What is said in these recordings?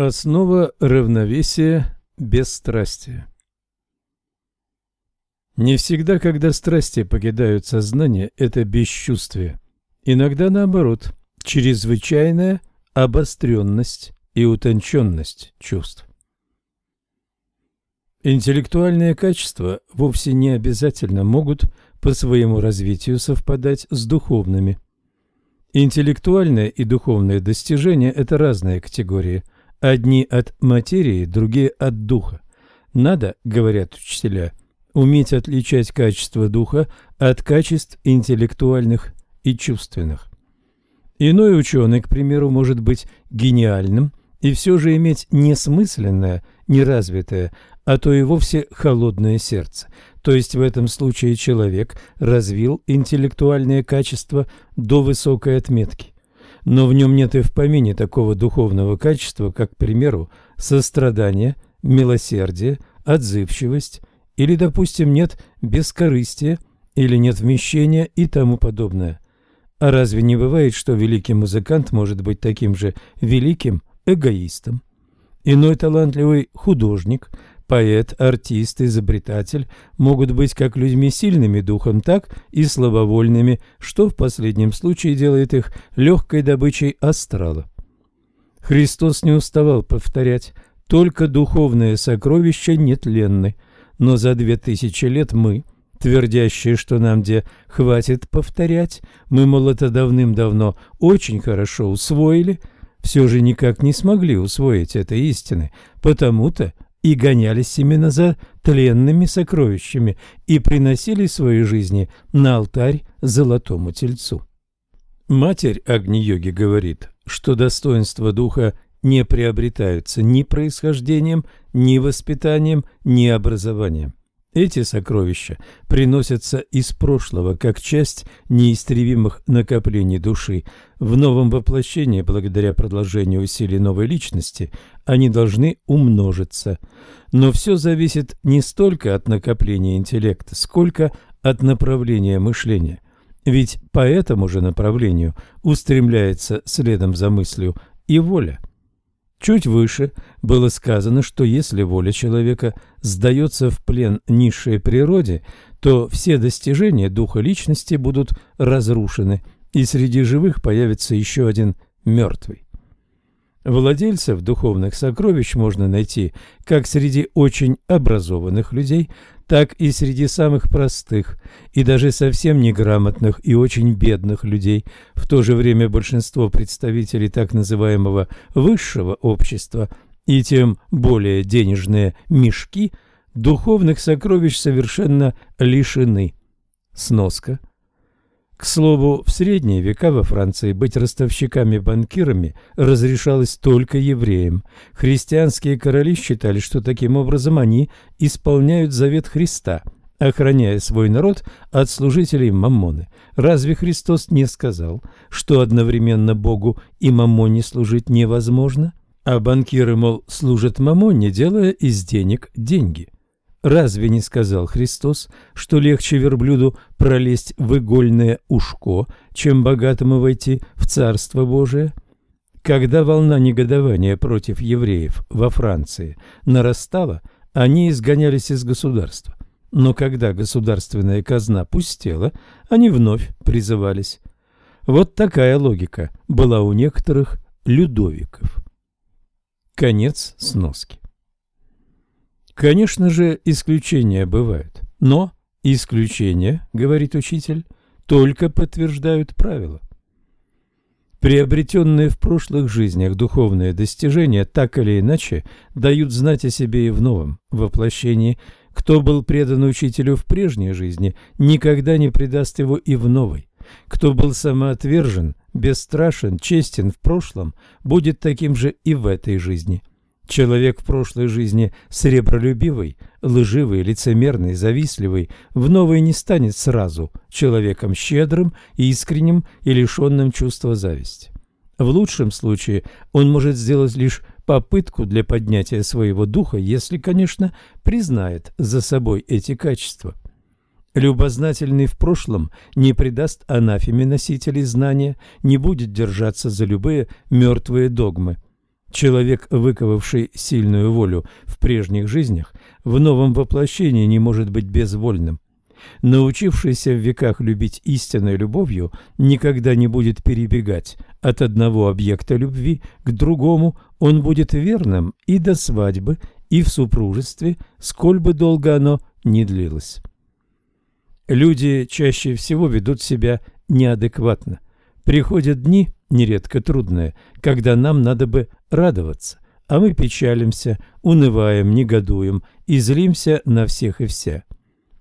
Основа равновесия – бесстрастие. Не всегда, когда страсти покидают сознание, это бесчувствие. Иногда наоборот, чрезвычайная обостренность и утонченность чувств. Интеллектуальные качества вовсе не обязательно могут по своему развитию совпадать с духовными. Интеллектуальное и духовное достижения – это разные категории – Одни от материи, другие от духа. Надо, говорят учителя, уметь отличать качество духа от качеств интеллектуальных и чувственных. Иной ученый, к примеру, может быть гениальным и все же иметь несмысленное, неразвитое, а то и вовсе холодное сердце. То есть в этом случае человек развил интеллектуальные качества до высокой отметки но в нем нет и в помине такого духовного качества, как, к примеру, сострадание, милосердие, отзывчивость, или, допустим, нет бескорыстия, или нет вмещения и тому подобное. А разве не бывает, что великий музыкант может быть таким же великим эгоистом? Иной талантливый художник Поэт, артист, изобретатель могут быть как людьми сильными духом, так и слабовольными, что в последнем случае делает их легкой добычей астрала. Христос не уставал повторять «только духовные сокровища нетленны», но за две тысячи лет мы, твердящие, что нам где хватит повторять, мы, мол, это давным-давно очень хорошо усвоили, все же никак не смогли усвоить этой истины, потому-то и гонялись именно за тленными сокровищами и приносили свои жизни на алтарь золотому тельцу. Матерь Агни-йоги говорит, что достоинства духа не приобретаются ни происхождением, ни воспитанием, ни образованием. Эти сокровища приносятся из прошлого, как часть неистребимых накоплений души. В новом воплощении, благодаря продолжению усилий новой личности, они должны умножиться. Но все зависит не столько от накопления интеллекта, сколько от направления мышления. Ведь по этому же направлению устремляется следом за мыслью и воля. Чуть выше было сказано, что если воля человека сдается в плен низшей природе, то все достижения духа личности будут разрушены, и среди живых появится еще один мертвый. Владельцев духовных сокровищ можно найти как среди очень образованных людей, так и среди самых простых и даже совсем неграмотных и очень бедных людей. В то же время большинство представителей так называемого высшего общества и тем более денежные мешки духовных сокровищ совершенно лишены. Сноска. К слову, в средние века во Франции быть ростовщиками-банкирами разрешалось только евреям. Христианские короли считали, что таким образом они исполняют завет Христа, охраняя свой народ от служителей Маммоны. Разве Христос не сказал, что одновременно Богу и Маммоне служить невозможно? А банкиры, мол, служат Мамоне, делая из денег деньги – Разве не сказал Христос, что легче верблюду пролезть в игольное ушко, чем богатому войти в Царство Божие? Когда волна негодования против евреев во Франции нарастала, они изгонялись из государства. Но когда государственная казна пустела, они вновь призывались. Вот такая логика была у некоторых Людовиков. Конец сноски. Конечно же, исключения бывают, но исключения, говорит учитель, только подтверждают правила. Приобретенные в прошлых жизнях духовные достижения так или иначе дают знать о себе и в новом воплощении. Кто был предан учителю в прежней жизни, никогда не предаст его и в новой. Кто был самоотвержен, бесстрашен, честен в прошлом, будет таким же и в этой жизни. Человек в прошлой жизни сребролюбивый, лживый, лицемерный, завистливый, в новой не станет сразу человеком щедрым, искренним и лишенным чувства зависти. В лучшем случае он может сделать лишь попытку для поднятия своего духа, если, конечно, признает за собой эти качества. Любознательный в прошлом не предаст анафеме носителей знания, не будет держаться за любые мертвые догмы – Человек, выковавший сильную волю в прежних жизнях, в новом воплощении не может быть безвольным. Научившийся в веках любить истинной любовью, никогда не будет перебегать от одного объекта любви к другому, он будет верным и до свадьбы, и в супружестве, сколь бы долго оно ни длилось. Люди чаще всего ведут себя неадекватно. Приходят дни, нередко трудные, когда нам надо бы радоваться, а мы печалимся, унываем, негодуем и злимся на всех и вся.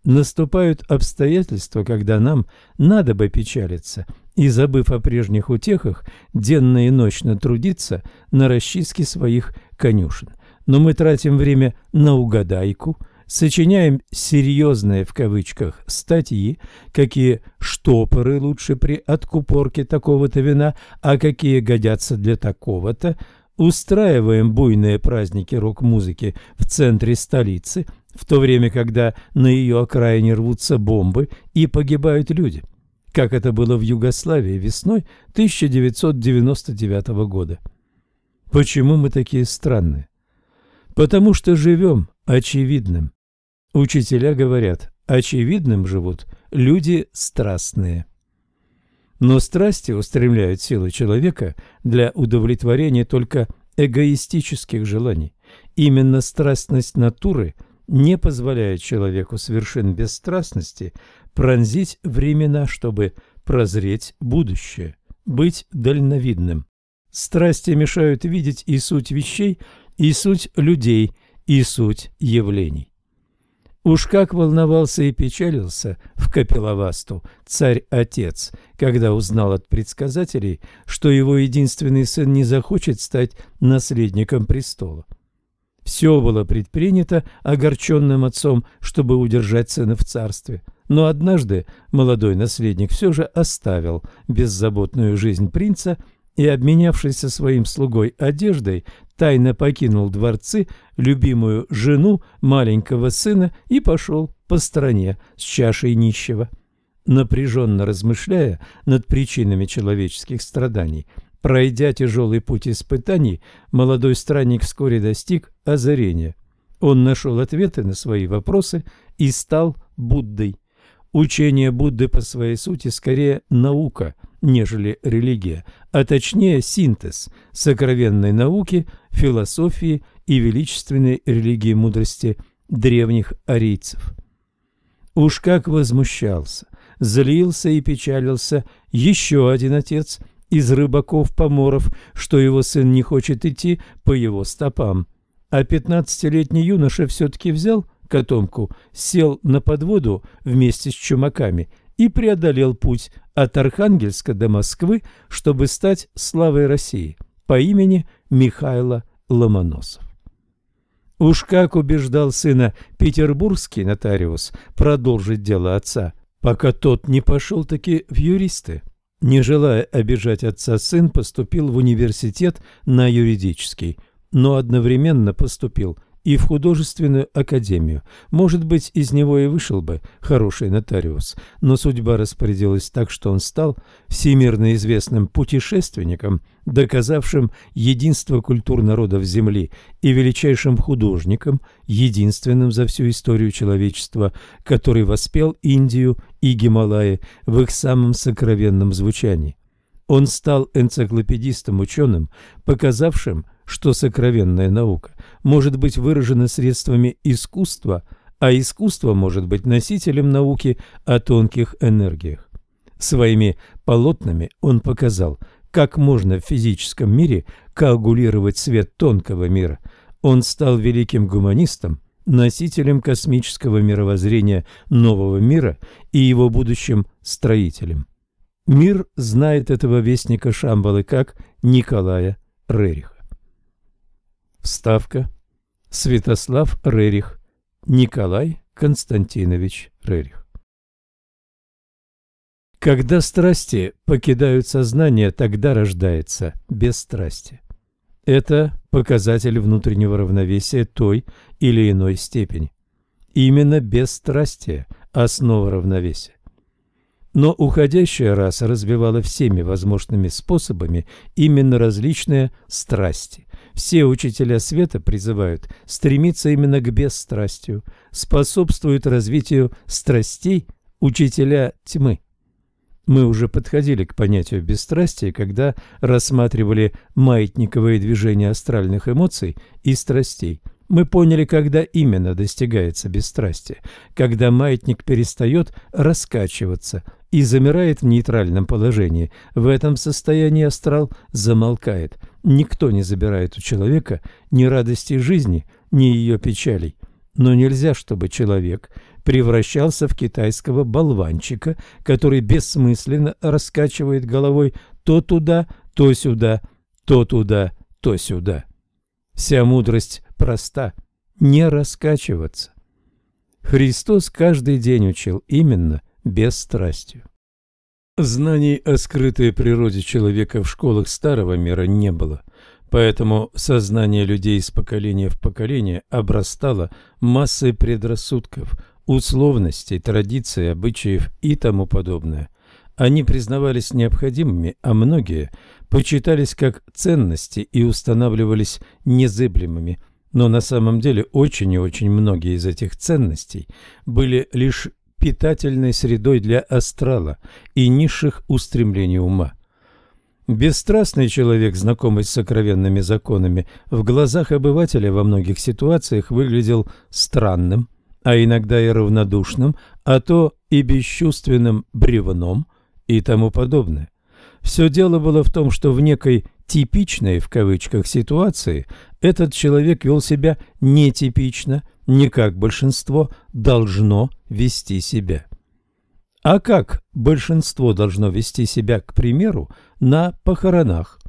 Наступают обстоятельства, когда нам надо бы печалиться и, забыв о прежних утехах, денно и ночно трудиться на расчистке своих конюшен. Но мы тратим время на угадайку, сочиняем «серьезные» в кавычках статьи, какие штопоры лучше при откупорке такого-то вина, а какие годятся для такого-то, устраиваем буйные праздники рок-музыки в центре столицы, в то время, когда на ее окраине рвутся бомбы и погибают люди, как это было в Югославии весной 1999 года. Почему мы такие странные? Потому что живем очевидным. Учителя говорят, очевидным живут люди страстные. Но страсти устремляют силы человека для удовлетворения только эгоистических желаний. Именно страстность натуры не позволяет человеку с вершин бесстрастности пронзить времена, чтобы прозреть будущее, быть дальновидным. Страсти мешают видеть и суть вещей, и суть людей, и суть явлений. Уж как волновался и печалился в Капеловасту царь-отец, когда узнал от предсказателей, что его единственный сын не захочет стать наследником престола. Все было предпринято огорченным отцом, чтобы удержать сына в царстве. Но однажды молодой наследник все же оставил беззаботную жизнь принца и, обменявшись со своим слугой одеждой, тайно покинул дворцы, любимую жену, маленького сына и пошел по стране с чашей нищего. Напряженно размышляя над причинами человеческих страданий, пройдя тяжелый путь испытаний, молодой странник вскоре достиг озарения. Он нашел ответы на свои вопросы и стал Буддой. Учение Будды по своей сути скорее наука – нежели религия, а точнее синтез сокровенной науки, философии и величественной религии мудрости древних арийцев. Уж как возмущался, злился и печалился еще один отец из рыбаков-поморов, что его сын не хочет идти по его стопам. А пятнадцатилетний юноша все-таки взял котомку, сел на подводу вместе с чумаками и преодолел путь от Архангельска до Москвы, чтобы стать славой России по имени Михайло Ломоносов. Уж как убеждал сына петербургский нотариус продолжить дело отца, пока тот не пошел таки в юристы. Не желая обижать отца, сын поступил в университет на юридический, но одновременно поступил и в художественную академию. Может быть, из него и вышел бы хороший нотариус, но судьба распорядилась так, что он стал всемирно известным путешественником, доказавшим единство культур народов Земли и величайшим художником, единственным за всю историю человечества, который воспел Индию и Гималаи в их самом сокровенном звучании. Он стал энциклопедистом-ученым, показавшим, что сокровенная наука может быть выражена средствами искусства, а искусство может быть носителем науки о тонких энергиях. Своими полотнами он показал, как можно в физическом мире коагулировать свет тонкого мира. Он стал великим гуманистом, носителем космического мировоззрения нового мира и его будущим строителем. Мир знает этого вестника Шамбалы как Николая Рериха. Вставка. Святослав Рерих. Николай Константинович Рерих. Когда страсти покидают сознание, тогда рождается бесстрастие. Это показатель внутреннего равновесия той или иной степени. Именно бесстрастие – основа равновесия. Но уходящая раса разбивала всеми возможными способами именно различные страсти. Все учителя света призывают стремиться именно к бесстрастию, способствуют развитию страстей учителя тьмы. Мы уже подходили к понятию бесстрастия, когда рассматривали маятниковые движения астральных эмоций и страстей. Мы поняли, когда именно достигается бесстрастие, когда маятник перестает раскачиваться и замирает в нейтральном положении. В этом состоянии астрал замолкает. Никто не забирает у человека ни радости жизни, ни ее печалей. Но нельзя, чтобы человек превращался в китайского болванчика, который бессмысленно раскачивает головой то туда, то сюда, то туда, то сюда. Вся мудрость проста – не раскачиваться. Христос каждый день учил именно бесстрастию. Знаний о скрытой природе человека в школах старого мира не было, поэтому сознание людей из поколения в поколение обрастало массой предрассудков, условностей, традиций, обычаев и тому подобное. Они признавались необходимыми, а многие почитались как ценности и устанавливались незыблемыми. Но на самом деле очень и очень многие из этих ценностей были лишь питательной средой для астрала и низших устремлений ума. Бесстрастный человек, знакомый с сокровенными законами, в глазах обывателя во многих ситуациях выглядел странным, а иногда и равнодушным, а то и бесчувственным бревном и тому подобное. Все дело было в том, что в некой «типичной» в кавычках ситуации этот человек вел себя нетипично – не как большинство должно вести себя. А как большинство должно вести себя, к примеру, на похоронах?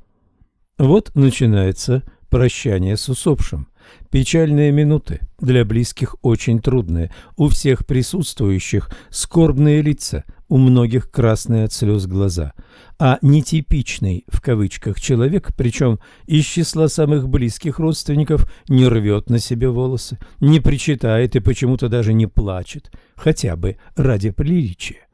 Вот начинается прощание с усопшим. Печальные минуты, для близких очень трудные, у всех присутствующих скорбные лица, у многих красные от слез глаза, а нетипичный в кавычках человек, причем из числа самых близких родственников, не рвет на себе волосы, не причитает и почему-то даже не плачет, хотя бы ради приличия.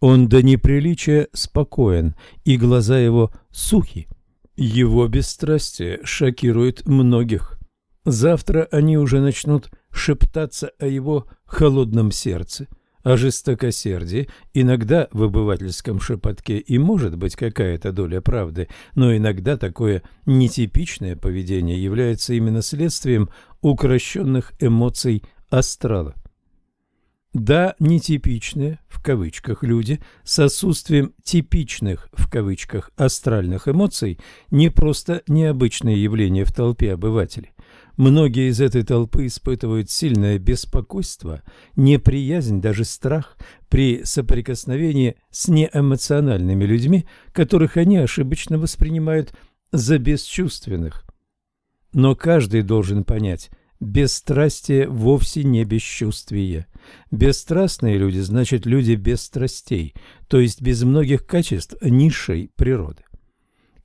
Он до неприличия спокоен, и глаза его сухи. Его бесстрастие шокирует многих. Завтра они уже начнут шептаться о его холодном сердце, о жестокосердии. Иногда в обывательском шепотке и может быть какая-то доля правды, но иногда такое нетипичное поведение является именно следствием укращенных эмоций астрала. Да, нетипичные, в кавычках, люди с отсутствием типичных, в кавычках, астральных эмоций не просто необычное явление в толпе обывателей. Многие из этой толпы испытывают сильное беспокойство, неприязнь, даже страх при соприкосновении с неэмоциональными людьми, которых они ошибочно воспринимают за бесчувственных. Но каждый должен понять, бесстрастие вовсе не бесчувствие. Бесстрастные люди значит люди без страстей, то есть без многих качеств низшей природы.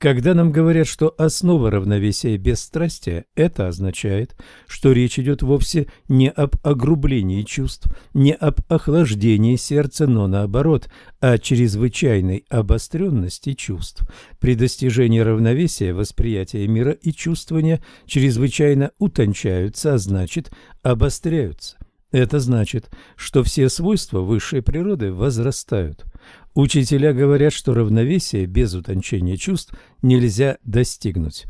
Когда нам говорят, что основа равновесия бесстрастия, это означает, что речь идет вовсе не об огрублении чувств, не об охлаждении сердца, но наоборот, о чрезвычайной обостренности чувств. При достижении равновесия восприятие мира и чувствования чрезвычайно утончаются, а значит обостряются. Это значит, что все свойства высшей природы возрастают. Учителя говорят, что равновесие без утончения чувств нельзя достигнуть.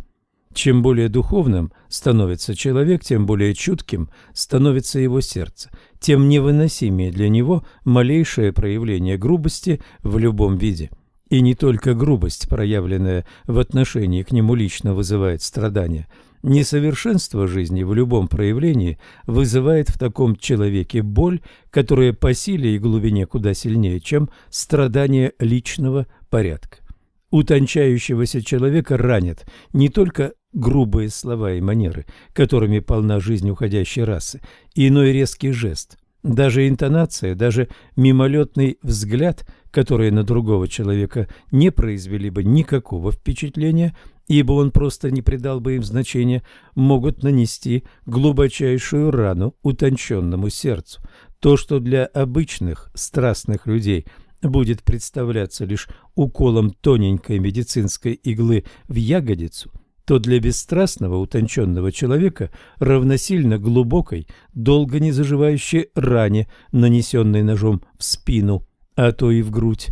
Чем более духовным становится человек, тем более чутким становится его сердце, тем невыносимее для него малейшее проявление грубости в любом виде. И не только грубость, проявленная в отношении к нему лично, вызывает страдания – Несовершенство жизни в любом проявлении вызывает в таком человеке боль, которая по силе и глубине куда сильнее, чем страдание личного порядка. Утончающегося человека ранят не только грубые слова и манеры, которыми полна жизнь уходящей расы, иной резкий жест, даже интонация, даже мимолетный взгляд, которые на другого человека не произвели бы никакого впечатления, ибо он просто не придал бы им значения, могут нанести глубочайшую рану утонченному сердцу. То, что для обычных страстных людей будет представляться лишь уколом тоненькой медицинской иглы в ягодицу, то для бесстрастного утонченного человека равносильно глубокой, долго не заживающей ране, нанесенной ножом в спину, а то и в грудь.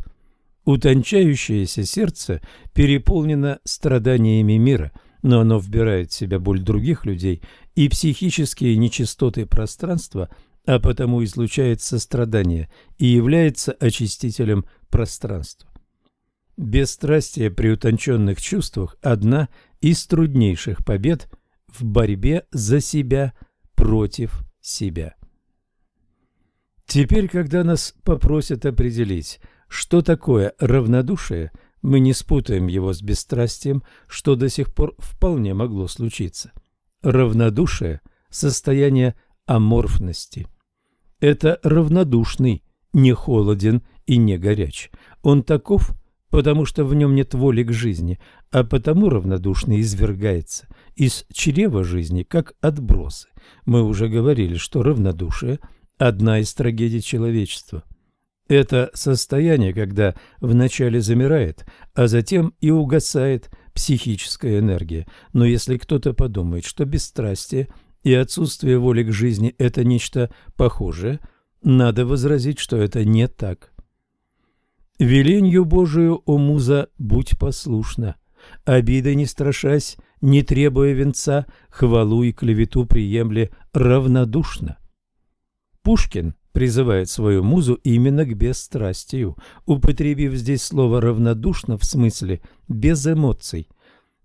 Утончающееся сердце переполнено страданиями мира, но оно вбирает в себя боль других людей и психические нечистоты пространства – а потому излучает сострадание и является очистителем пространства. Бесстрастие при утонченных чувствах – одна из труднейших побед в борьбе за себя против себя. Теперь, когда нас попросят определить, что такое равнодушие, мы не спутаем его с бесстрастием, что до сих пор вполне могло случиться. Равнодушие – состояние аморфности – это равнодушный, не холоден и не горяч. Он таков, потому что в нем нет воли к жизни, а потому равнодушный извергается из чрева жизни, как отбросы. Мы уже говорили, что равнодушие – одна из трагедий человечества. Это состояние, когда вначале замирает, а затем и угасает психическая энергия. Но если кто-то подумает, что бесстрастие – и отсутствие воли к жизни – это нечто похожее, надо возразить, что это не так. «Веленью Божию, о муза, будь послушна, обиды не страшась, не требуя венца, хвалу и клевету приемле равнодушно». Пушкин призывает свою музу именно к бесстрастию, употребив здесь слово «равнодушно» в смысле «без эмоций».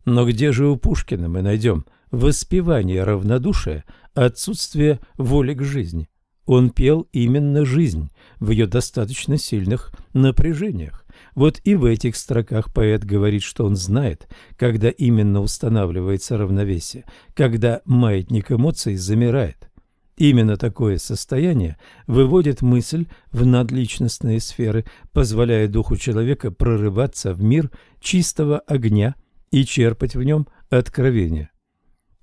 Но где же у Пушкина мы найдем воспевание равнодушия, отсутствие воли к жизни. Он пел именно жизнь в ее достаточно сильных напряжениях. Вот и в этих строках поэт говорит, что он знает, когда именно устанавливается равновесие, когда маятник эмоций замирает. Именно такое состояние выводит мысль в надличностные сферы, позволяя духу человека прорываться в мир чистого огня и черпать в нем откровение.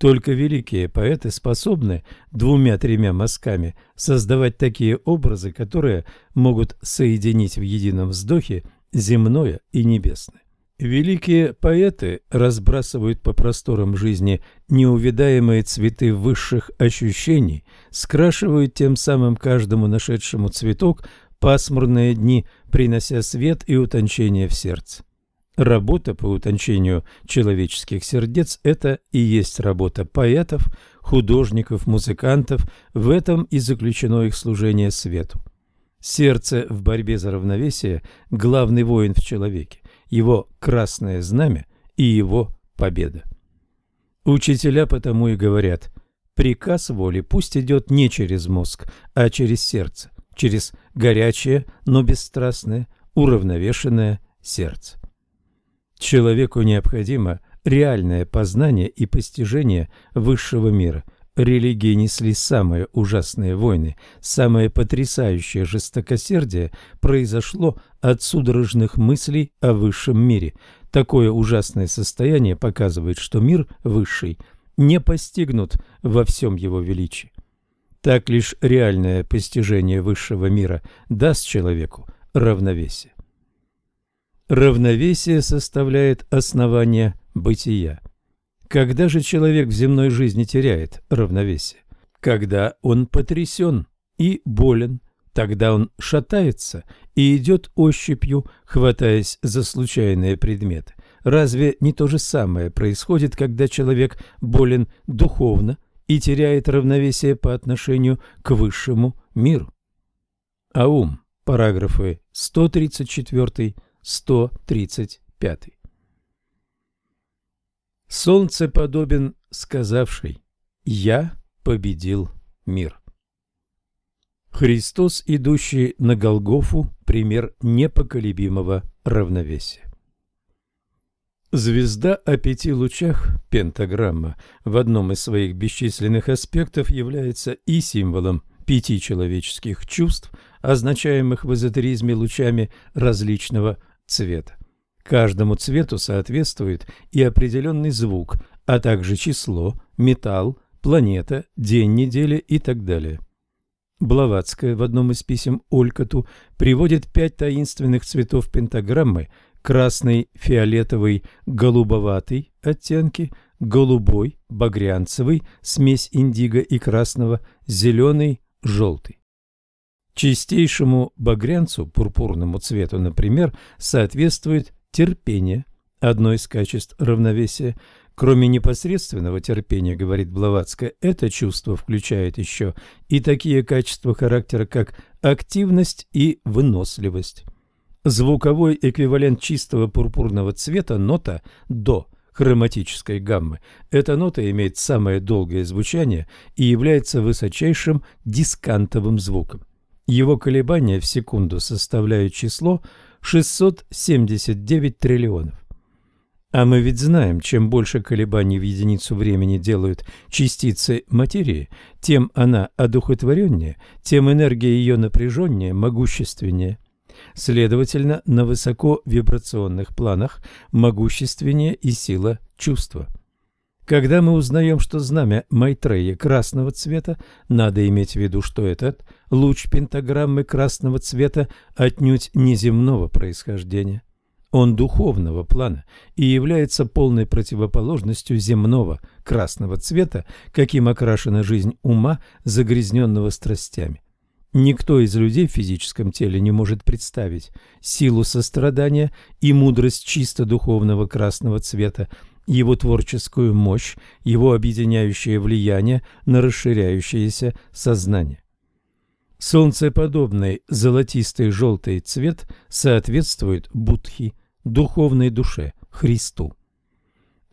Только великие поэты способны двумя-тремя мазками создавать такие образы, которые могут соединить в едином вздохе земное и небесное. Великие поэты разбрасывают по просторам жизни неувидаемые цветы высших ощущений, скрашивают тем самым каждому нашедшему цветок пасмурные дни, принося свет и утончение в сердце. Работа по утончению человеческих сердец – это и есть работа поэтов, художников, музыкантов, в этом и заключено их служение свету. Сердце в борьбе за равновесие – главный воин в человеке, его красное знамя и его победа. Учителя потому и говорят, приказ воли пусть идет не через мозг, а через сердце, через горячее, но бесстрастное, уравновешенное сердце. Человеку необходимо реальное познание и постижение высшего мира. Религии несли самые ужасные войны, самое потрясающее жестокосердие произошло от судорожных мыслей о высшем мире. Такое ужасное состояние показывает, что мир высший не постигнут во всем его величии. Так лишь реальное постижение высшего мира даст человеку равновесие. Равновесие составляет основание бытия. Когда же человек в земной жизни теряет равновесие? Когда он потрясен и болен, тогда он шатается и идет ощупью, хватаясь за случайные предметы. Разве не то же самое происходит, когда человек болен духовно и теряет равновесие по отношению к высшему миру? Аум, параграфы 134 135. Солнце подобен сказавшей «Я победил мир». Христос, идущий на Голгофу, пример непоколебимого равновесия. Звезда о пяти лучах, пентаграмма, в одном из своих бесчисленных аспектов является и символом пяти человеческих чувств, означаемых в эзотеризме лучами различного цвета. Каждому цвету соответствует и определенный звук, а также число, металл, планета, день недели и так далее. Блаватская в одном из писем Олькоту приводит пять таинственных цветов пентаграммы – красный, фиолетовый, голубоватый оттенки, голубой, багрянцевый, смесь индиго и красного, зеленый, желтый. Чистейшему багрянцу, пурпурному цвету, например, соответствует терпение, одно из качеств равновесия. Кроме непосредственного терпения, говорит Блаватская, это чувство включает еще и такие качества характера, как активность и выносливость. Звуковой эквивалент чистого пурпурного цвета – нота «до» хроматической гаммы. Эта нота имеет самое долгое звучание и является высочайшим дискантовым звуком. Его колебания в секунду составляют число 679 триллионов. А мы ведь знаем, чем больше колебаний в единицу времени делают частицы материи, тем она одухотвореннее, тем энергия ее напряженнее, могущественнее. Следовательно, на высоковибрационных планах могущественнее и сила чувства. Когда мы узнаем, что знамя Майтрея красного цвета, надо иметь в виду, что этот луч пентаграммы красного цвета отнюдь неземного происхождения. Он духовного плана и является полной противоположностью земного красного цвета, каким окрашена жизнь ума, загрязненного страстями. Никто из людей в физическом теле не может представить силу сострадания и мудрость чисто духовного красного цвета, его творческую мощь, его объединяющее влияние на расширяющееся сознание. Солнцеподобный золотистый желтый цвет соответствует Будхи, духовной душе, Христу.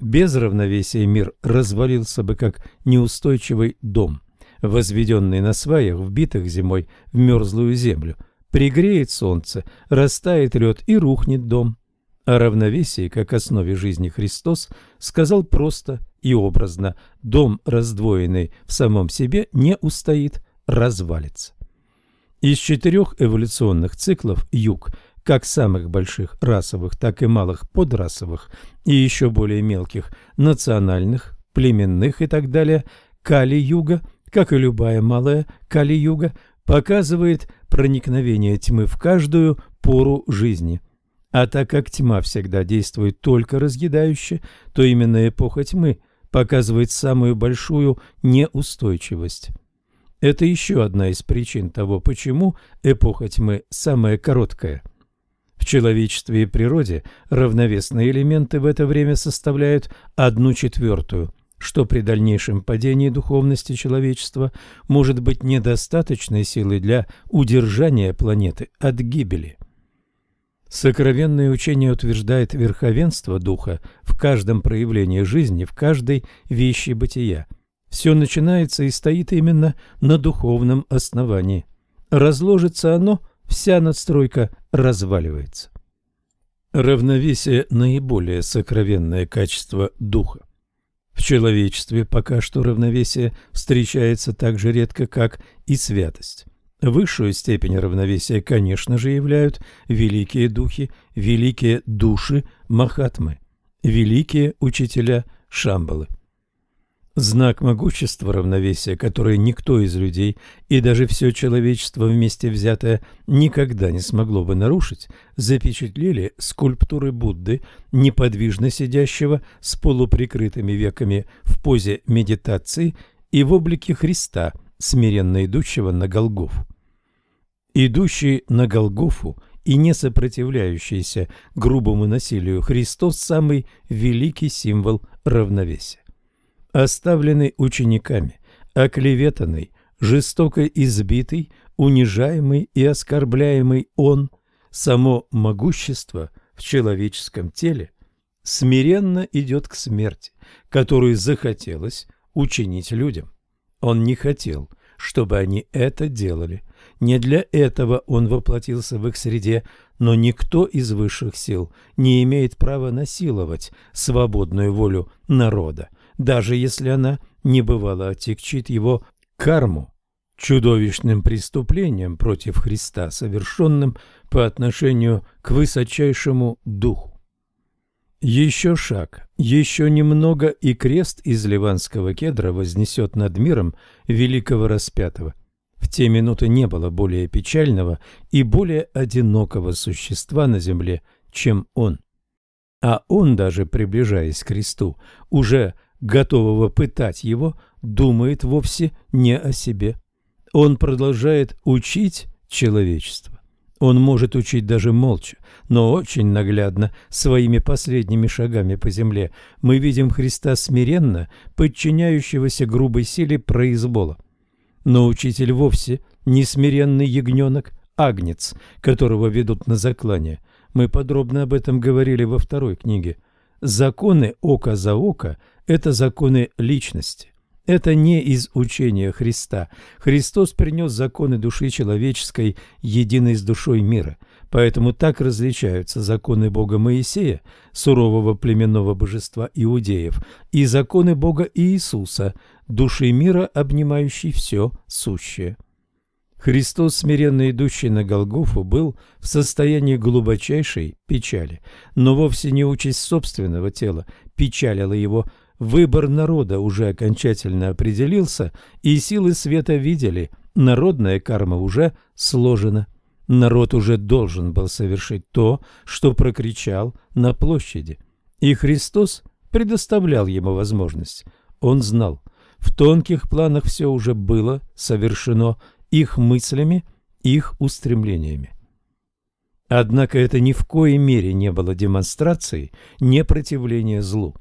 Без равновесия мир развалился бы как неустойчивый дом, возведенный на сваях, вбитых зимой в мерзлую землю. Пригреет солнце, растает лед и рухнет дом. О равновесии, как основе жизни Христос, сказал просто и образно «дом, раздвоенный в самом себе, не устоит, развалится». Из четырех эволюционных циклов юг – как самых больших расовых, так и малых подрасовых и еще более мелких национальных, племенных и так далее, Кали-юга, как и любая малая Кали-юга, показывает проникновение тьмы в каждую пору жизни. А так как тьма всегда действует только разъедающе, то именно эпоха тьмы показывает самую большую неустойчивость. Это еще одна из причин того, почему эпоха тьмы самая короткая – в человечестве и природе равновесные элементы в это время составляют одну четвертую, что при дальнейшем падении духовности человечества может быть недостаточной силой для удержания планеты от гибели. Сокровенное учение утверждает верховенство духа в каждом проявлении жизни, в каждой вещи бытия. Все начинается и стоит именно на духовном основании. Разложится оно вся надстройка разваливается. Равновесие – наиболее сокровенное качество духа. В человечестве пока что равновесие встречается так же редко, как и святость. Высшую степень равновесия, конечно же, являют великие духи, великие души Махатмы, великие учителя Шамбалы. Знак могущества равновесия, который никто из людей и даже все человечество вместе взятое никогда не смогло бы нарушить, запечатлели скульптуры Будды, неподвижно сидящего с полуприкрытыми веками в позе медитации и в облике Христа, смиренно идущего на Голгофу. Идущий на Голгофу и не сопротивляющийся грубому насилию Христос – самый великий символ равновесия оставленный учениками, оклеветанный, жестоко избитый, унижаемый и оскорбляемый он, само могущество в человеческом теле, смиренно идет к смерти, которую захотелось учинить людям. Он не хотел, чтобы они это делали. Не для этого он воплотился в их среде, но никто из высших сил не имеет права насиловать свободную волю народа даже если она не бывало отягчит его карму чудовищным преступлением против Христа, совершенным по отношению к высочайшему Духу. Еще шаг, еще немного, и крест из ливанского кедра вознесет над миром великого распятого. В те минуты не было более печального и более одинокого существа на земле, чем он. А он, даже приближаясь к кресту, уже готового пытать его, думает вовсе не о себе. Он продолжает учить человечество. Он может учить даже молча, но очень наглядно, своими последними шагами по земле, мы видим Христа смиренно, подчиняющегося грубой силе произвола. Но учитель вовсе не смиренный ягненок, агнец, которого ведут на заклание. Мы подробно об этом говорили во второй книге. Законы око за око – это законы личности. Это не из учения Христа. Христос принес законы души человеческой, единой с душой мира. Поэтому так различаются законы Бога Моисея, сурового племенного божества иудеев, и законы Бога Иисуса, души мира, обнимающей все сущее. Христос, смиренно идущий на Голгофу, был в состоянии глубочайшей печали, но вовсе не участь собственного тела печалила его, Выбор народа уже окончательно определился, и силы света видели, народная карма уже сложена. Народ уже должен был совершить то, что прокричал на площади. И Христос предоставлял ему возможность. Он знал, в тонких планах все уже было совершено их мыслями, их устремлениями. Однако это ни в коей мере не было демонстрацией непротивления злу.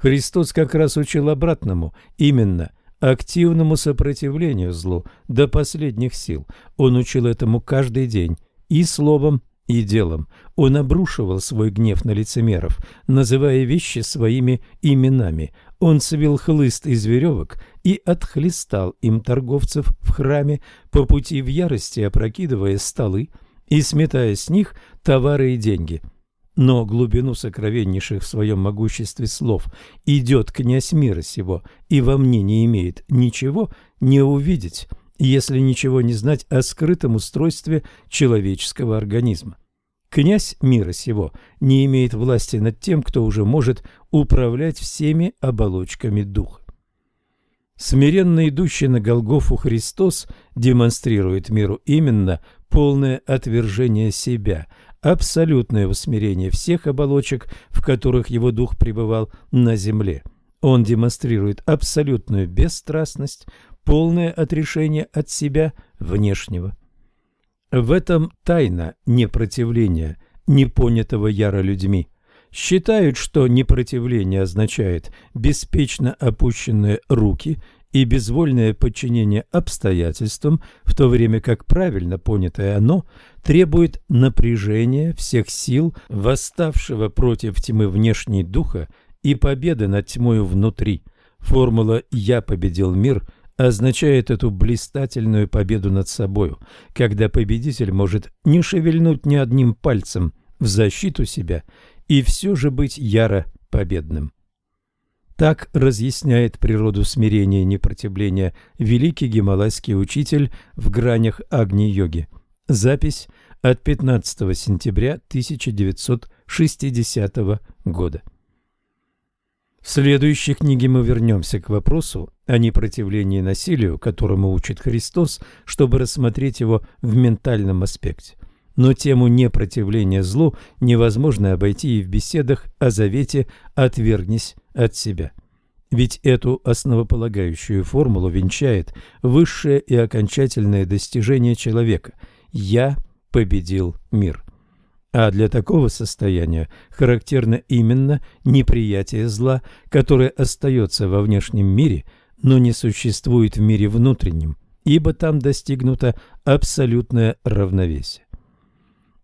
Христос как раз учил обратному, именно активному сопротивлению злу до последних сил. Он учил этому каждый день и словом, и делом. Он обрушивал свой гнев на лицемеров, называя вещи своими именами. Он свел хлыст из веревок и отхлестал им торговцев в храме, по пути в ярости опрокидывая столы и сметая с них товары и деньги – но глубину сокровеннейших в своем могуществе слов идет князь мира сего, и во мне не имеет ничего не увидеть, если ничего не знать о скрытом устройстве человеческого организма. Князь мира сего не имеет власти над тем, кто уже может управлять всеми оболочками духа. Смиренно идущий на Голгофу Христос демонстрирует миру именно полное отвержение себя – абсолютное усмирение всех оболочек, в которых его дух пребывал на земле. Он демонстрирует абсолютную бесстрастность, полное отрешение от себя внешнего. В этом тайна непротивления, непонятого яро людьми. Считают, что непротивление означает беспечно опущенные руки и безвольное подчинение обстоятельствам, в то время как правильно понятое оно требует напряжения всех сил восставшего против тьмы внешней духа и победы над тьмою внутри. Формула «я победил мир» означает эту блистательную победу над собою, когда победитель может не шевельнуть ни одним пальцем в защиту себя и все же быть яро победным. Так разъясняет природу смирения и непротивления великий гималайский учитель в гранях Агни-йоги. Запись от 15 сентября 1960 года. В следующей книге мы вернемся к вопросу о непротивлении насилию, которому учит Христос, чтобы рассмотреть его в ментальном аспекте. Но тему непротивления злу невозможно обойти и в беседах о завете «отвергнись от себя». Ведь эту основополагающую формулу венчает высшее и окончательное достижение человека – «Я победил мир». А для такого состояния характерно именно неприятие зла, которое остается во внешнем мире, но не существует в мире внутреннем, ибо там достигнуто абсолютное равновесие.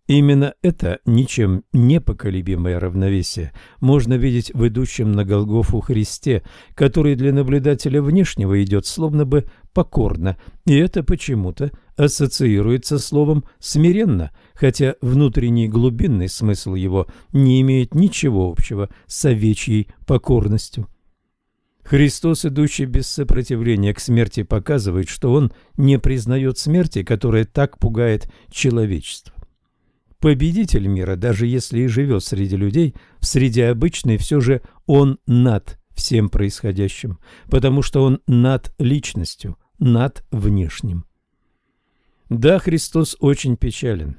Именно это ничем непоколебимое равновесие можно видеть в идущем на Голгофу Христе, который для наблюдателя внешнего идет словно бы покорно, и это почему-то ассоциируется словом «смиренно», хотя внутренний глубинный смысл его не имеет ничего общего с овечьей покорностью. Христос, идущий без сопротивления к смерти, показывает, что Он не признает смерти, которая так пугает человечество. Победитель мира, даже если и живет среди людей, в среде обычной, все же он над всем происходящим, потому что он над личностью, над внешним. Да, Христос очень печален.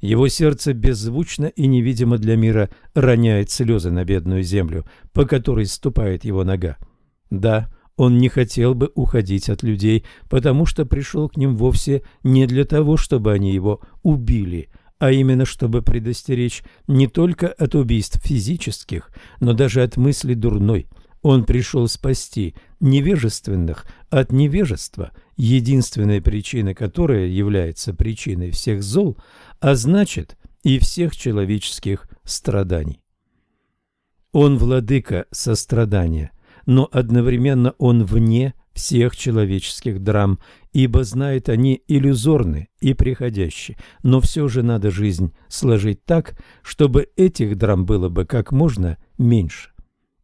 Его сердце беззвучно и невидимо для мира роняет слезы на бедную землю, по которой ступает его нога. Да, он не хотел бы уходить от людей, потому что пришел к ним вовсе не для того, чтобы они его убили, а именно чтобы предостеречь не только от убийств физических, но даже от мысли дурной. Он пришел спасти невежественных от невежества, единственной причиной которой является причиной всех зол, а значит и всех человеческих страданий. Он владыка сострадания, но одновременно он вне всех человеческих драм, ибо знает они иллюзорны и приходящие, но все же надо жизнь сложить так, чтобы этих драм было бы как можно меньше.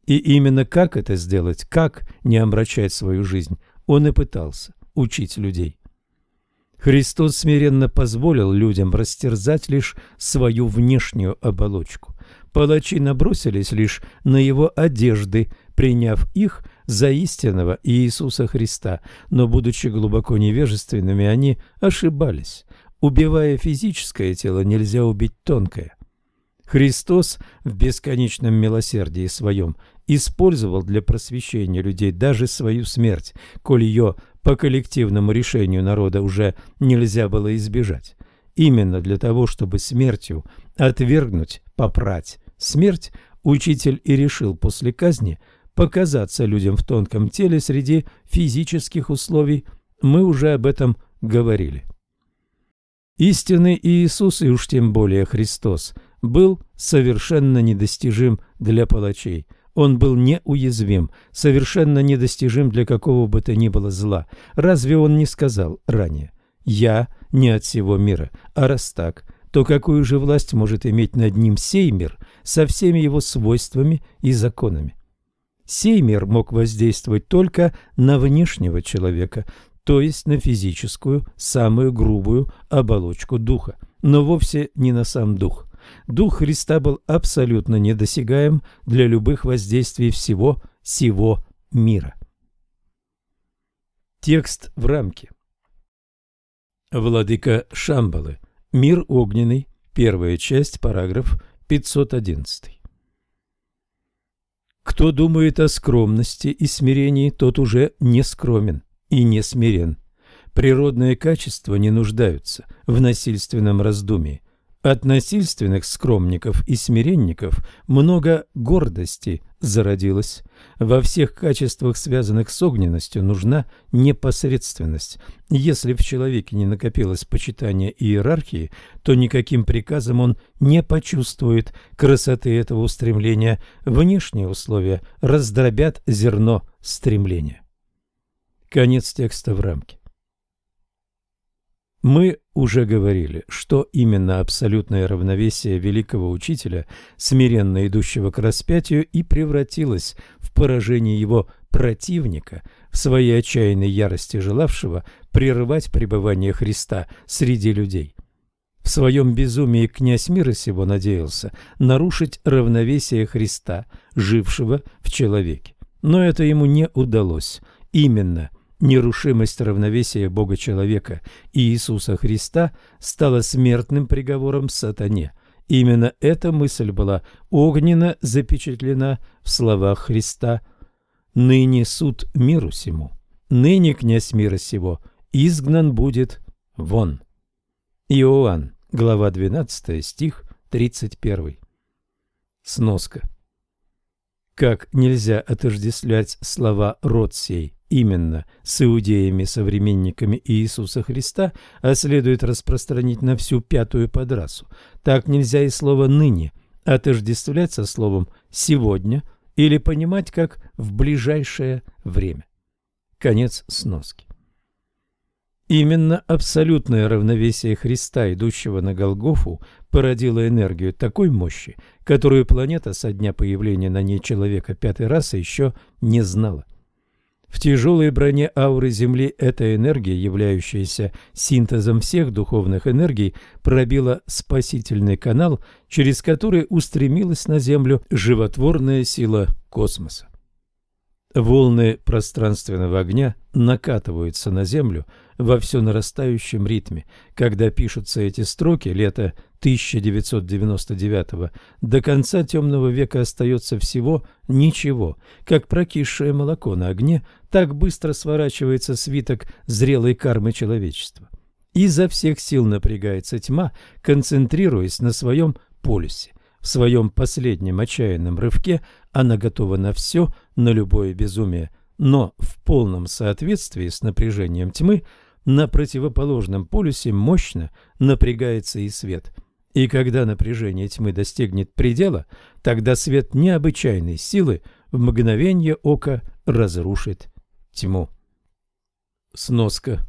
И именно как это сделать, как не омрачать свою жизнь, он и пытался учить людей. Христос смиренно позволил людям растерзать лишь свою внешнюю оболочку. Палачи набросились лишь на его одежды, приняв их за истинного Иисуса Христа, но, будучи глубоко невежественными, они ошибались. Убивая физическое тело, нельзя убить тонкое. Христос в бесконечном милосердии своем использовал для просвещения людей даже свою смерть, коль ее по коллективному решению народа уже нельзя было избежать. Именно для того, чтобы смертью отвергнуть, попрать смерть, учитель и решил после казни показаться людям в тонком теле среди физических условий. Мы уже об этом говорили. Истинный Иисус, и уж тем более Христос, был совершенно недостижим для палачей – он был неуязвим, совершенно недостижим для какого бы то ни было зла. Разве он не сказал ранее «Я не от всего мира», а раз так, то какую же власть может иметь над ним сей мир со всеми его свойствами и законами? Сей мир мог воздействовать только на внешнего человека, то есть на физическую, самую грубую оболочку духа, но вовсе не на сам дух – Дух Христа был абсолютно недосягаем для любых воздействий всего сего мира. Текст в рамке. Владыка Шамбалы. Мир огненный. Первая часть, параграф 511. Кто думает о скромности и смирении, тот уже не скромен и не смирен. Природные качества не нуждаются в насильственном раздумии. От насильственных скромников и смиренников много гордости зародилось. Во всех качествах, связанных с огненностью, нужна непосредственность. Если в человеке не накопилось почитание иерархии, то никаким приказом он не почувствует красоты этого устремления. Внешние условия раздробят зерно стремления. Конец текста в рамке. Мы уже говорили, что именно абсолютное равновесие великого учителя, смиренно идущего к распятию, и превратилось в поражение его противника, в своей отчаянной ярости желавшего прерывать пребывание Христа среди людей. В своем безумии князь мира сего надеялся нарушить равновесие Христа, жившего в человеке. Но это ему не удалось. Именно – Нерушимость равновесия Бога-человека и Иисуса Христа стала смертным приговором сатане. Именно эта мысль была огненно запечатлена в словах Христа «Ныне суд миру сему, ныне князь мира сего, изгнан будет вон». Иоанн, глава 12, стих 31. Сноска. Как нельзя отождествлять слова «род сей» именно с иудеями-современниками Иисуса Христа, а следует распространить на всю пятую подрасу. Так нельзя и слово «ныне» отождествлять со словом «сегодня» или понимать как «в ближайшее время». Конец сноски. Именно абсолютное равновесие Христа, идущего на Голгофу, породило энергию такой мощи, которую планета со дня появления на ней человека пятой расы еще не знала. В тяжелой броне ауры Земли эта энергия, являющаяся синтезом всех духовных энергий, пробила спасительный канал, через который устремилась на Землю животворная сила космоса. Волны пространственного огня накатываются на Землю во все нарастающем ритме. Когда пишутся эти строки, лето 1999 до конца темного века остается всего ничего. Как прокисшее молоко на огне, так быстро сворачивается свиток зрелой кармы человечества. Изо всех сил напрягается тьма, концентрируясь на своем полюсе. В своем последнем отчаянном рывке она готова на все, на любое безумие, но в полном соответствии с напряжением тьмы на противоположном полюсе мощно напрягается и свет. И когда напряжение тьмы достигнет предела, тогда свет необычайной силы в мгновение ока разрушит тьму. Сноска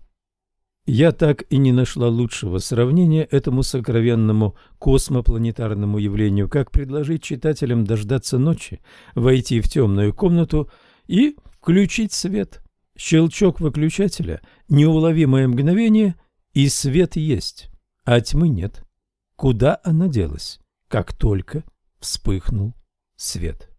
я так и не нашла лучшего сравнения этому сокровенному космопланетарному явлению, как предложить читателям дождаться ночи, войти в темную комнату и включить свет. Щелчок выключателя, неуловимое мгновение, и свет есть, а тьмы нет. Куда она делась, как только вспыхнул свет?